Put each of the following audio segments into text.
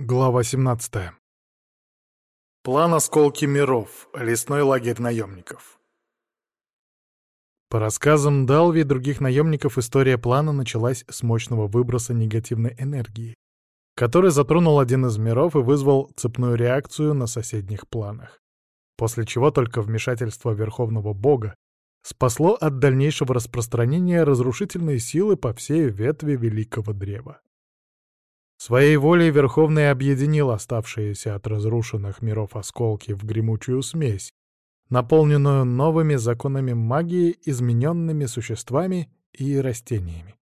Глава 17. План «Осколки миров. Лесной лагерь наемников». По рассказам Далви и других наемников, история плана началась с мощного выброса негативной энергии, который затронул один из миров и вызвал цепную реакцию на соседних планах, после чего только вмешательство Верховного Бога спасло от дальнейшего распространения разрушительной силы по всей ветви Великого Древа. Своей волей Верховный объединил оставшиеся от разрушенных миров осколки в гремучую смесь, наполненную новыми законами магии, измененными существами и растениями.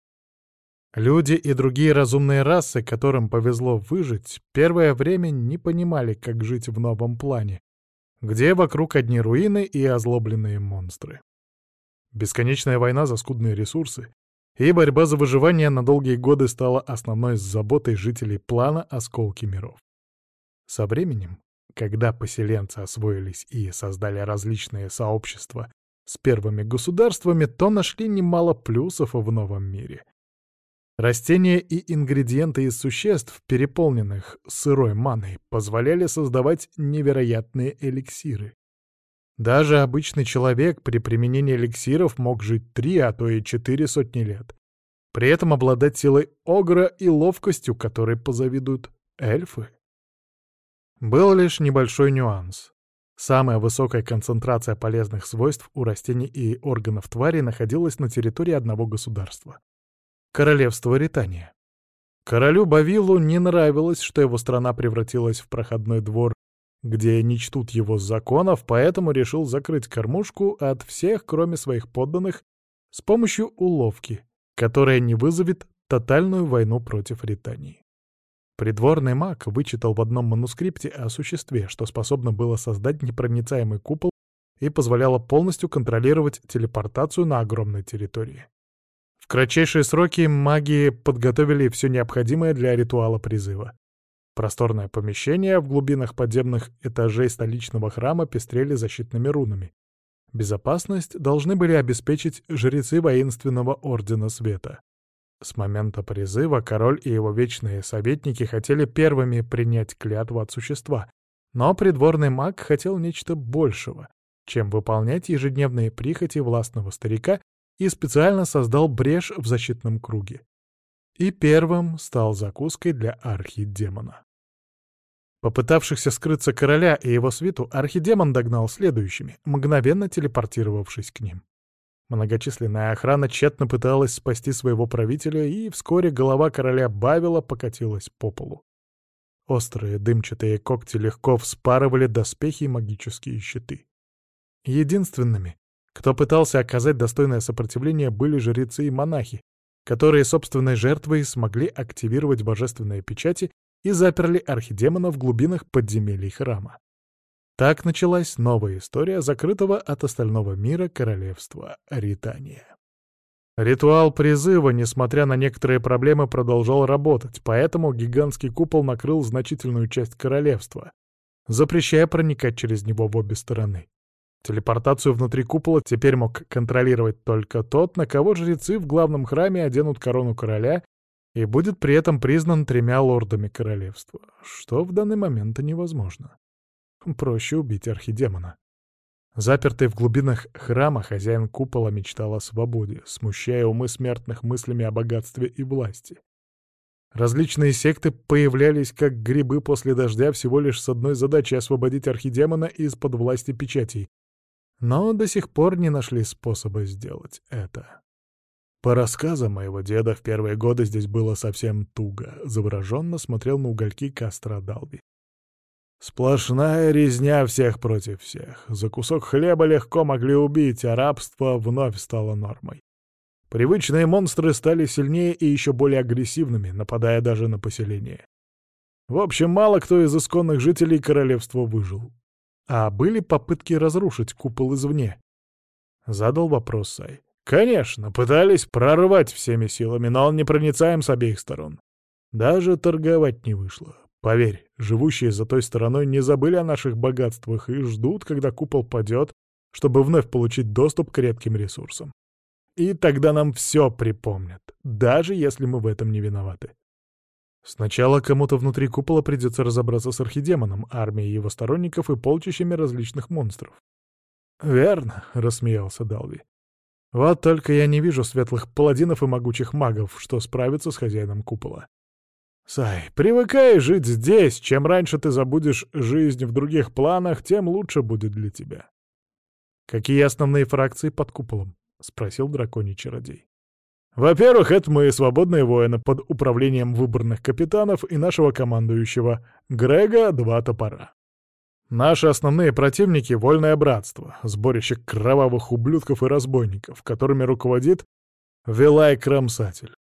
Люди и другие разумные расы, которым повезло выжить, первое время не понимали, как жить в новом плане, где вокруг одни руины и озлобленные монстры. Бесконечная война за скудные ресурсы, и борьба за выживание на долгие годы стала основной заботой жителей плана «Осколки миров». Со временем, когда поселенцы освоились и создали различные сообщества с первыми государствами, то нашли немало плюсов в новом мире. Растения и ингредиенты из существ, переполненных сырой маной, позволяли создавать невероятные эликсиры. Даже обычный человек при применении эликсиров мог жить три, а то и четыре сотни лет. При этом обладать силой огра и ловкостью, которой позавидуют эльфы. Был лишь небольшой нюанс. Самая высокая концентрация полезных свойств у растений и органов твари находилась на территории одного государства — королевства Ритания. Королю Бавилу не нравилось, что его страна превратилась в проходной двор где не чтут его законов, поэтому решил закрыть кормушку от всех, кроме своих подданных, с помощью уловки, которая не вызовет тотальную войну против Ритании. Придворный маг вычитал в одном манускрипте о существе, что способно было создать непроницаемый купол и позволяло полностью контролировать телепортацию на огромной территории. В кратчайшие сроки маги подготовили все необходимое для ритуала призыва. Просторное помещение в глубинах подземных этажей столичного храма пестрели защитными рунами. Безопасность должны были обеспечить жрецы воинственного Ордена Света. С момента призыва король и его вечные советники хотели первыми принять клятву от существа, но придворный маг хотел нечто большего, чем выполнять ежедневные прихоти властного старика и специально создал брешь в защитном круге. И первым стал закуской для архидемона. Попытавшихся скрыться короля и его свиту архидемон догнал следующими, мгновенно телепортировавшись к ним. Многочисленная охрана тщетно пыталась спасти своего правителя, и вскоре голова короля Бавила покатилась по полу. Острые дымчатые когти легко вспарывали доспехи и магические щиты. Единственными, кто пытался оказать достойное сопротивление, были жрецы и монахи, которые собственной жертвой смогли активировать божественные печати и заперли архидемона в глубинах подземелий храма. Так началась новая история закрытого от остального мира королевства Ритания. Ритуал призыва, несмотря на некоторые проблемы, продолжал работать, поэтому гигантский купол накрыл значительную часть королевства, запрещая проникать через него в обе стороны. Телепортацию внутри купола теперь мог контролировать только тот, на кого жрецы в главном храме оденут корону короля и будет при этом признан тремя лордами королевства, что в данный момент невозможно. Проще убить архидемона. Запертый в глубинах храма, хозяин купола мечтал о свободе, смущая умы смертных мыслями о богатстве и власти. Различные секты появлялись как грибы после дождя всего лишь с одной задачей — освободить архидемона из-под власти печатей. Но до сих пор не нашли способа сделать это. По рассказам моего деда, в первые годы здесь было совсем туго. Завороженно смотрел на угольки костра Далби. Сплошная резня всех против всех. За кусок хлеба легко могли убить, а рабство вновь стало нормой. Привычные монстры стали сильнее и еще более агрессивными, нападая даже на поселение. В общем, мало кто из исконных жителей королевства выжил. А были попытки разрушить купол извне? Задал вопрос Сай. Конечно, пытались прорвать всеми силами, но он непроницаем с обеих сторон. Даже торговать не вышло. Поверь, живущие за той стороной не забыли о наших богатствах и ждут, когда купол падет, чтобы вновь получить доступ к редким ресурсам. И тогда нам все припомнят, даже если мы в этом не виноваты. Сначала кому-то внутри купола придется разобраться с архидемоном, армией его сторонников и полчищами различных монстров. «Верно», — рассмеялся Далви. «Вот только я не вижу светлых паладинов и могучих магов, что справятся с хозяином купола. Сай, привыкай жить здесь. Чем раньше ты забудешь жизнь в других планах, тем лучше будет для тебя». «Какие основные фракции под куполом?» — спросил драконий чародей. Во-первых, это мы свободные воины под управлением выборных капитанов и нашего командующего Грега Два Топора. Наши основные противники — Вольное Братство, сборище кровавых ублюдков и разбойников, которыми руководит Вилай-Кромсатель.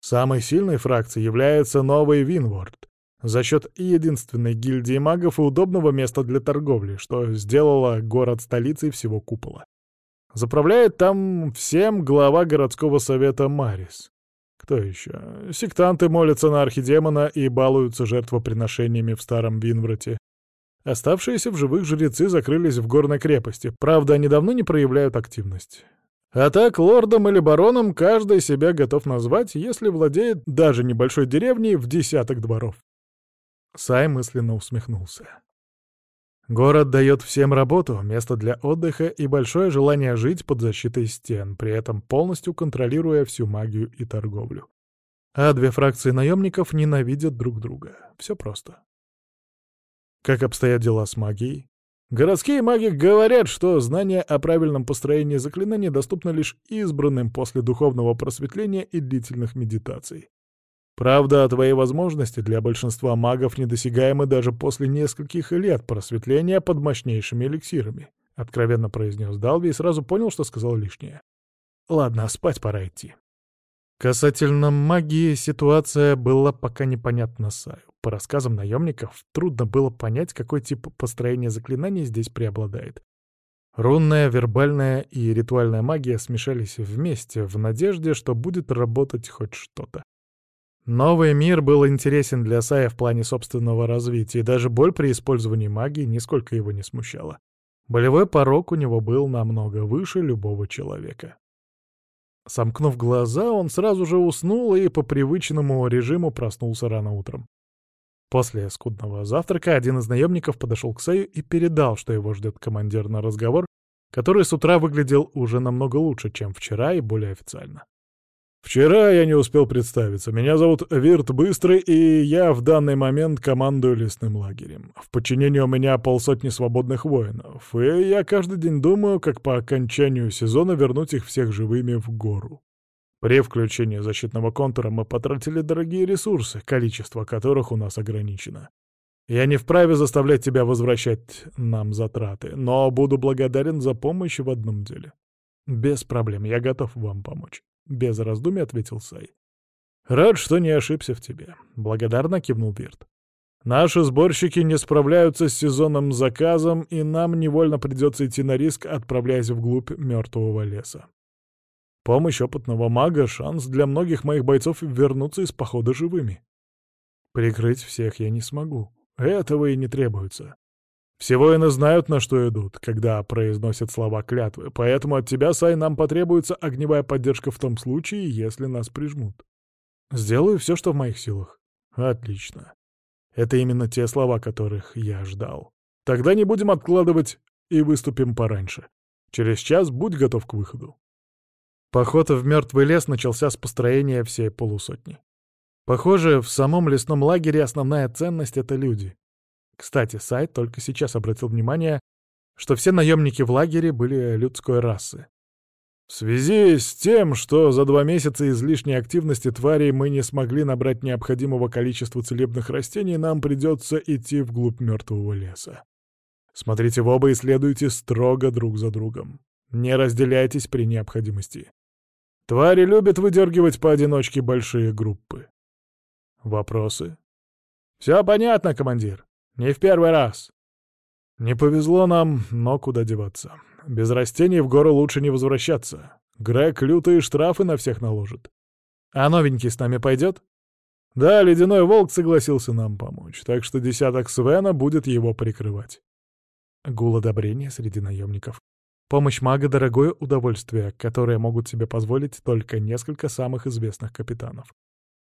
Самой сильной фракцией является Новый Винворд, за счет единственной гильдии магов и удобного места для торговли, что сделало город столицей всего купола. Заправляет там всем глава городского совета Марис. Кто еще? Сектанты молятся на архидемона и балуются жертвоприношениями в старом Винврате. Оставшиеся в живых жрецы закрылись в горной крепости, правда, они давно не проявляют активность. А так, лордом или бароном каждый себя готов назвать, если владеет даже небольшой деревней в десяток дворов. Сай мысленно усмехнулся. Город дает всем работу, место для отдыха и большое желание жить под защитой стен, при этом полностью контролируя всю магию и торговлю. А две фракции наемников ненавидят друг друга. Все просто. Как обстоят дела с магией? Городские маги говорят, что знание о правильном построении заклинаний доступно лишь избранным после духовного просветления и длительных медитаций. Правда, твои возможности для большинства магов недосягаемы даже после нескольких лет просветления под мощнейшими эликсирами, — откровенно произнес Далви и сразу понял, что сказал лишнее. Ладно, спать пора идти. Касательно магии ситуация была пока непонятна Саю. По рассказам наемников, трудно было понять, какой тип построения заклинаний здесь преобладает. Рунная, вербальная и ритуальная магия смешались вместе в надежде, что будет работать хоть что-то. Новый мир был интересен для Сая в плане собственного развития, и даже боль при использовании магии нисколько его не смущала. Болевой порог у него был намного выше любого человека. Сомкнув глаза, он сразу же уснул и по привычному режиму проснулся рано утром. После скудного завтрака один из наемников подошел к Саю и передал, что его ждет командир на разговор, который с утра выглядел уже намного лучше, чем вчера и более официально. «Вчера я не успел представиться. Меня зовут Вирт Быстрый, и я в данный момент командую лесным лагерем. В подчинении у меня полсотни свободных воинов, и я каждый день думаю, как по окончанию сезона вернуть их всех живыми в гору. При включении защитного контура мы потратили дорогие ресурсы, количество которых у нас ограничено. Я не вправе заставлять тебя возвращать нам затраты, но буду благодарен за помощь в одном деле. Без проблем, я готов вам помочь. — без раздумий ответил Сай. «Рад, что не ошибся в тебе», — благодарно кивнул Вирт. «Наши сборщики не справляются с сезонным заказом, и нам невольно придется идти на риск, отправляясь вглубь мертвого леса. Помощь опытного мага — шанс для многих моих бойцов вернуться из похода живыми. Прикрыть всех я не смогу. Этого и не требуется. Все воины знают, на что идут, когда произносят слова клятвы, поэтому от тебя, Сай, нам потребуется огневая поддержка в том случае, если нас прижмут. Сделаю все, что в моих силах. Отлично. Это именно те слова, которых я ждал. Тогда не будем откладывать и выступим пораньше. Через час будь готов к выходу. Поход в мертвый лес начался с построения всей полусотни. Похоже, в самом лесном лагере основная ценность — это люди. Кстати, сайт только сейчас обратил внимание, что все наемники в лагере были людской расы. В связи с тем, что за два месяца излишней активности тварей мы не смогли набрать необходимого количества целебных растений, нам придется идти вглубь мертвого леса. Смотрите в оба и следуйте строго друг за другом. Не разделяйтесь при необходимости. Твари любят выдергивать поодиночке большие группы. Вопросы? Все понятно, командир. Не в первый раз. Не повезло нам, но куда деваться. Без растений в гору лучше не возвращаться. Грег лютые штрафы на всех наложит. А новенький с нами пойдет? Да, ледяной волк согласился нам помочь, так что десяток Свена будет его прикрывать. Гул одобрения среди наемников. Помощь мага — дорогое удовольствие, которое могут себе позволить только несколько самых известных капитанов.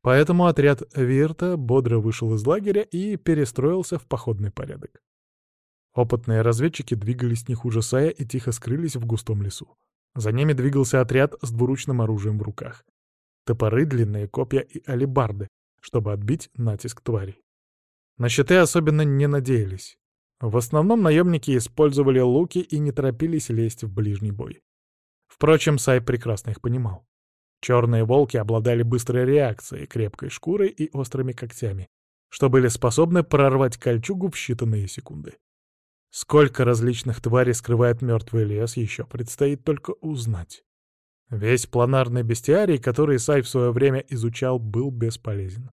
Поэтому отряд Вирта бодро вышел из лагеря и перестроился в походный порядок. Опытные разведчики двигались не хуже Сая и тихо скрылись в густом лесу. За ними двигался отряд с двуручным оружием в руках. Топоры, длинные копья и алебарды, чтобы отбить натиск тварей. На щиты особенно не надеялись. В основном наемники использовали луки и не торопились лезть в ближний бой. Впрочем, Сай прекрасно их понимал. Черные волки обладали быстрой реакцией, крепкой шкурой и острыми когтями, что были способны прорвать кольчугу в считанные секунды. Сколько различных тварей скрывает мертвый лес, еще предстоит только узнать. Весь планарный бестиарий, который Сай в свое время изучал, был бесполезен.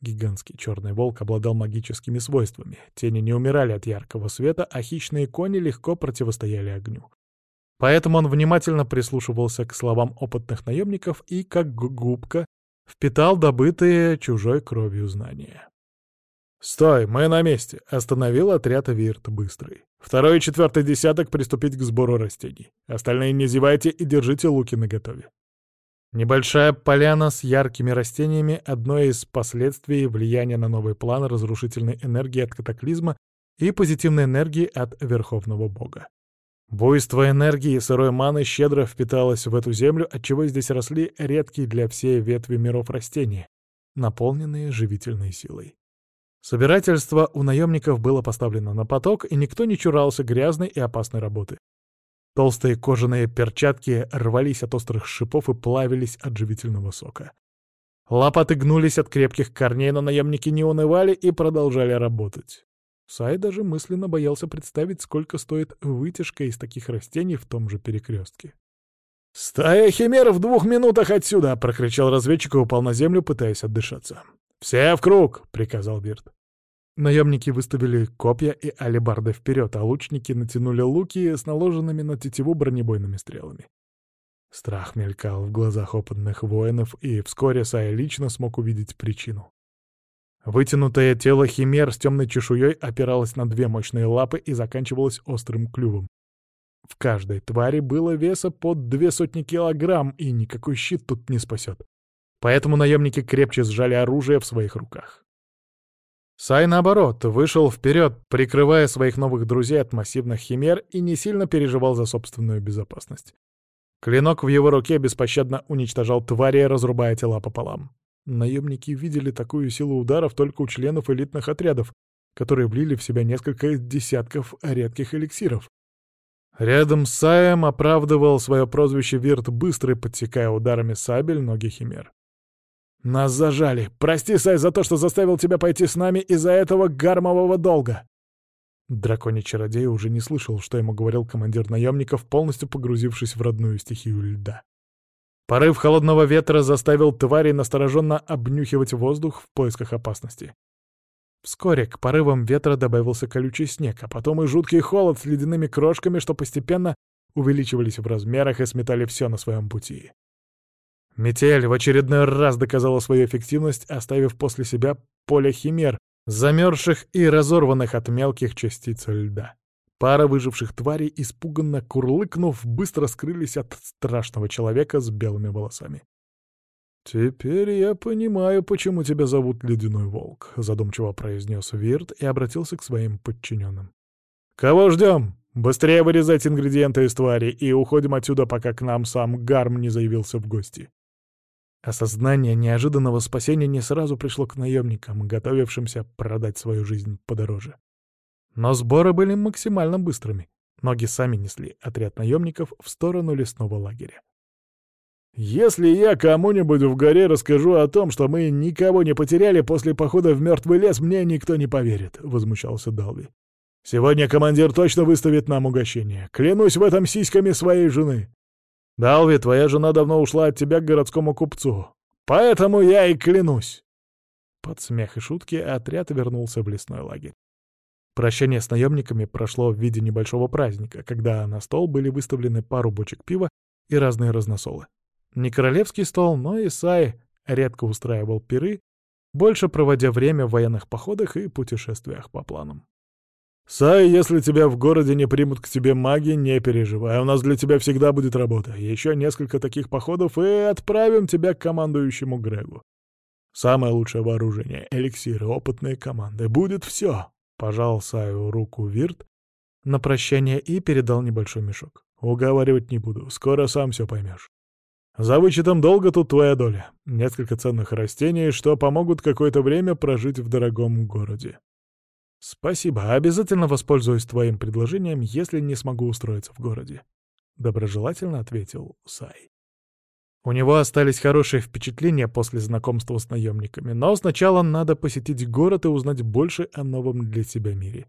Гигантский черный волк обладал магическими свойствами. Тени не умирали от яркого света, а хищные кони легко противостояли огню. Поэтому он внимательно прислушивался к словам опытных наемников и, как губка, впитал добытые чужой кровью знания. «Стой, мы на месте!» — остановил отряд Вирт Быстрый. «Второй и четвертый десяток приступить к сбору растений. Остальные не зевайте и держите луки наготове». Небольшая поляна с яркими растениями — одно из последствий влияния на новый план разрушительной энергии от катаклизма и позитивной энергии от Верховного Бога. Буйство энергии и сырой маны щедро впиталось в эту землю, отчего здесь росли редкие для всей ветви миров растения, наполненные живительной силой. Собирательство у наемников было поставлено на поток, и никто не чурался грязной и опасной работы. Толстые кожаные перчатки рвались от острых шипов и плавились от живительного сока. Лопаты гнулись от крепких корней, но наемники не унывали и продолжали работать. Сай даже мысленно боялся представить, сколько стоит вытяжка из таких растений в том же перекрестке. «Стая химер в двух минутах отсюда!» — прокричал разведчик и упал на землю, пытаясь отдышаться. «Все в круг!» — приказал Бирд. Наемники выставили копья и алебарды вперед, а лучники натянули луки с наложенными на тетиву бронебойными стрелами. Страх мелькал в глазах опытных воинов, и вскоре Сай лично смог увидеть причину. Вытянутое тело химер с темной чешуей опиралось на две мощные лапы и заканчивалось острым клювом. В каждой твари было веса под две сотни килограмм, и никакой щит тут не спасет. Поэтому наемники крепче сжали оружие в своих руках. Сай, наоборот, вышел вперед, прикрывая своих новых друзей от массивных химер и не сильно переживал за собственную безопасность. Клинок в его руке беспощадно уничтожал твари, разрубая тела пополам. Наемники видели такую силу ударов только у членов элитных отрядов, которые влили в себя несколько десятков редких эликсиров. Рядом с Саем оправдывал свое прозвище Вирт, быстрый подсекая ударами сабель ноги химер. «Нас зажали. Прости, Сай, за то, что заставил тебя пойти с нами из-за этого гармового долга!» Драконий чародей уже не слышал, что ему говорил командир наемников, полностью погрузившись в родную стихию льда. Порыв холодного ветра заставил тварей настороженно обнюхивать воздух в поисках опасности. Вскоре к порывам ветра добавился колючий снег, а потом и жуткий холод с ледяными крошками, что постепенно увеличивались в размерах и сметали все на своем пути. Метель в очередной раз доказала свою эффективность, оставив после себя поле химер, замерзших и разорванных от мелких частиц льда. Пара выживших тварей, испуганно курлыкнув, быстро скрылись от страшного человека с белыми волосами. «Теперь я понимаю, почему тебя зовут Ледяной Волк», — задумчиво произнес Вирт и обратился к своим подчиненным. «Кого ждем? Быстрее вырезать ингредиенты из твари и уходим отсюда, пока к нам сам Гарм не заявился в гости». Осознание неожиданного спасения не сразу пришло к наемникам, готовившимся продать свою жизнь подороже. Но сборы были максимально быстрыми. Ноги сами несли отряд наемников в сторону лесного лагеря. «Если я кому-нибудь в горе расскажу о том, что мы никого не потеряли после похода в мертвый лес, мне никто не поверит», — возмущался Далви. «Сегодня командир точно выставит нам угощение. Клянусь в этом сиськами своей жены. «Далви, твоя жена давно ушла от тебя к городскому купцу. Поэтому я и клянусь!» Под смех и шутки отряд вернулся в лесной лагерь. Прощание с наемниками прошло в виде небольшого праздника, когда на стол были выставлены пару бочек пива и разные разносолы. Не королевский стол, но и Сай редко устраивал пиры, больше проводя время в военных походах и путешествиях по планам. «Сай, если тебя в городе не примут к тебе маги, не переживай, у нас для тебя всегда будет работа. Еще несколько таких походов и отправим тебя к командующему Грегу. Самое лучшее вооружение, эликсиры, опытные команды. Будет все!» Пожал Саю руку Вирт на прощание и передал небольшой мешок. «Уговаривать не буду, скоро сам все поймешь. За вычетом долга тут твоя доля. Несколько ценных растений, что помогут какое-то время прожить в дорогом городе. Спасибо, обязательно воспользуюсь твоим предложением, если не смогу устроиться в городе. Доброжелательно ответил Сай. У него остались хорошие впечатления после знакомства с наемниками, но сначала надо посетить город и узнать больше о новом для себя мире.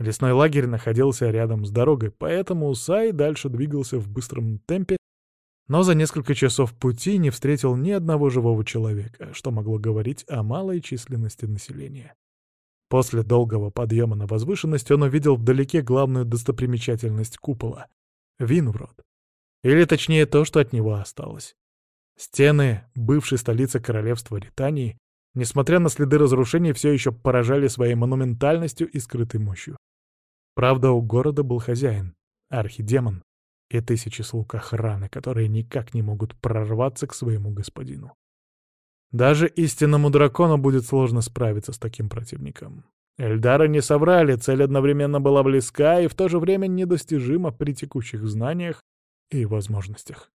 Лесной лагерь находился рядом с дорогой, поэтому Сай дальше двигался в быстром темпе, но за несколько часов пути не встретил ни одного живого человека, что могло говорить о малой численности населения. После долгого подъема на возвышенность он увидел вдалеке главную достопримечательность купола — Винврод. Или точнее то, что от него осталось. Стены бывшей столицы королевства Ритании, несмотря на следы разрушений, все еще поражали своей монументальностью и скрытой мощью. Правда, у города был хозяин, архидемон, и тысячи слуг охраны, которые никак не могут прорваться к своему господину. Даже истинному дракону будет сложно справиться с таким противником. Эльдары не соврали, цель одновременно была близка и в то же время недостижима при текущих знаниях и возможностях.